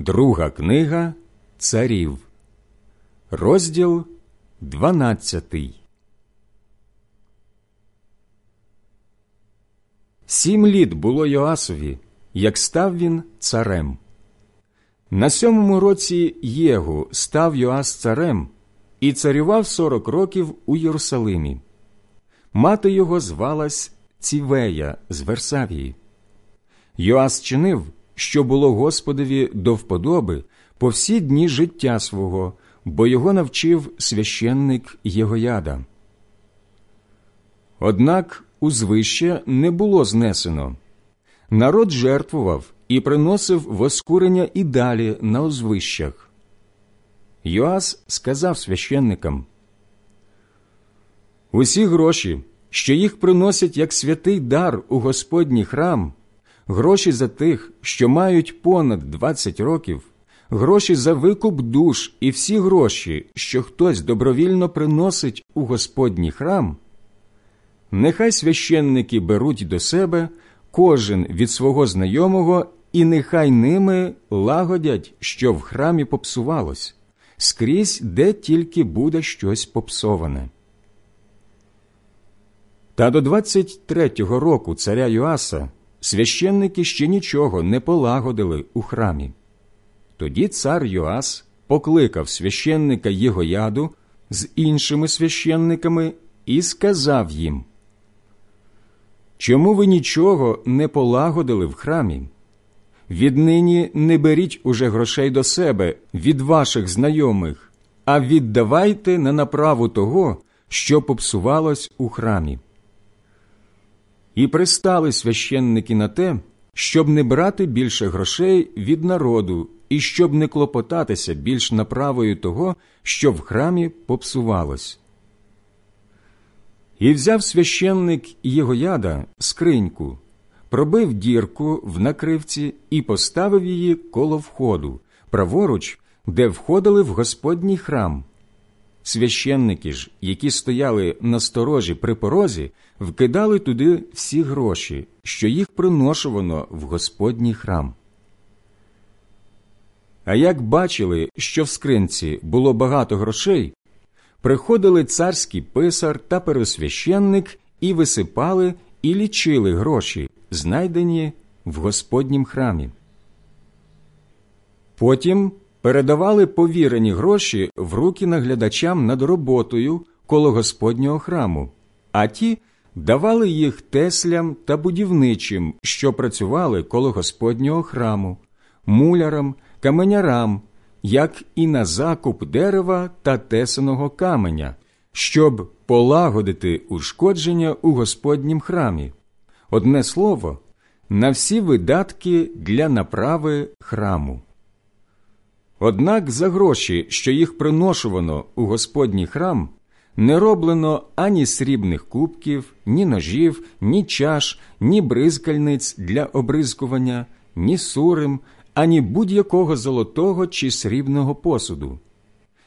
Друга книга Царів, розділ 12. Сім літ було Йоасові, як став він царем. На сьомому році Єгу став Йоас царем і царював сорок років у Єрусалимі. Мати його звалась Цівея з Версавії. Йоас чинив, що було Господові до вподоби по всі дні життя свого, бо його навчив священник Єгояда. Однак узвище не було знесено. Народ жертвував і приносив воскурення і далі на узвищах. Йоас сказав священникам Усі гроші, що їх приносять як святий дар у Господній храм, гроші за тих, що мають понад 20 років, гроші за викуп душ і всі гроші, що хтось добровільно приносить у Господній храм, нехай священники беруть до себе кожен від свого знайомого, і нехай ними лагодять, що в храмі попсувалось, скрізь, де тільки буде щось попсоване. Та до 23-го року царя Йоаса священники ще нічого не полагодили у храмі. Тоді цар Йоас покликав священника Єгояду з іншими священниками і сказав їм Чому ви нічого не полагодили в храмі? Віднині не беріть уже грошей до себе від ваших знайомих, а віддавайте на направу того, що попсувалось у храмі. І пристали священники на те, щоб не брати більше грошей від народу і щоб не клопотатися більш направою того, що в храмі попсувалось. І взяв священник Єгояда скриньку, пробив дірку в накривці і поставив її коло входу, праворуч, де входили в Господній храм. Священники ж, які стояли на сторожі при порозі, вкидали туди всі гроші, що їх приношувано в Господній храм. А як бачили, що в скринці було багато грошей, приходили царський писар та пересвященник і висипали і лічили гроші, знайдені в Господнім храмі. Потім передавали повірені гроші в руки наглядачам над роботою коло Господнього храму, а ті давали їх теслям та будівничим, що працювали коло Господнього храму, мулярам, каменярам, як і на закуп дерева та тесаного каменя, щоб полагодити ушкодження у Господнім храмі. Одне слово, на всі видатки для направи храму. Однак за гроші, що їх приношувано у Господній храм, не роблено ані срібних кубків, ні ножів, ні чаш, ні бризкальниць для обризкування, ні сурим, ані будь-якого золотого чи срібного посуду.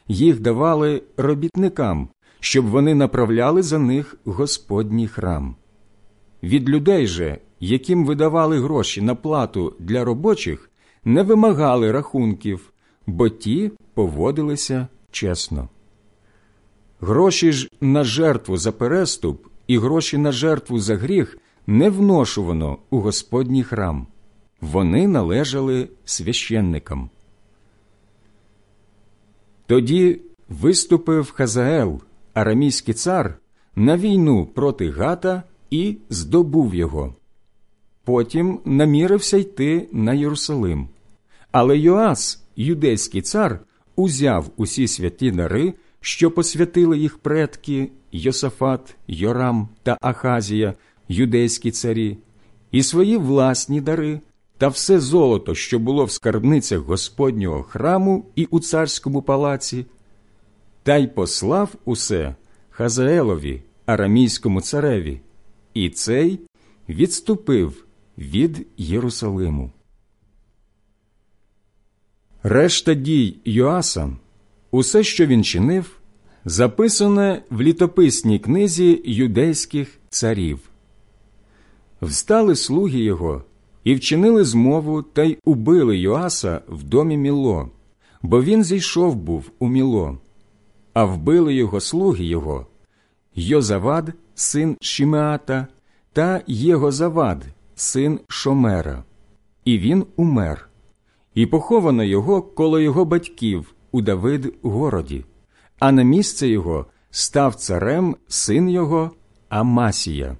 Їх давали робітникам, щоб вони направляли за них Господній храм. Від людей же, яким видавали гроші на плату для робочих, не вимагали рахунків, бо ті поводилися чесно. Гроші ж на жертву за переступ і гроші на жертву за гріх не вношувано у Господній храм. Вони належали священникам. Тоді виступив Хазаел, арамійський цар, на війну проти Гата і здобув його. Потім намірився йти на Єрусалим. Але Йоас, юдейський цар, узяв усі святі дари, що посвятили їх предки Йосафат, Йорам та Ахазія, юдейські царі, і свої власні дари, та все золото, що було в скарбницях Господнього храму і у царському палаці, та й послав усе Хазаелові, арамійському цареві, і цей відступив від Єрусалиму. Решта дій Йоаса, усе, що він чинив, записане в літописній книзі юдейських царів. Встали слуги його, і вчинили змову та й убили Йоаса в домі Міло, бо він зійшов був у Міло, а вбили його слуги його Йозавад, син Шімеата, та Єгозавад, син Шомера, і він умер, і поховано його коло його батьків у Давид городі, а на місце його став царем син його Амасія.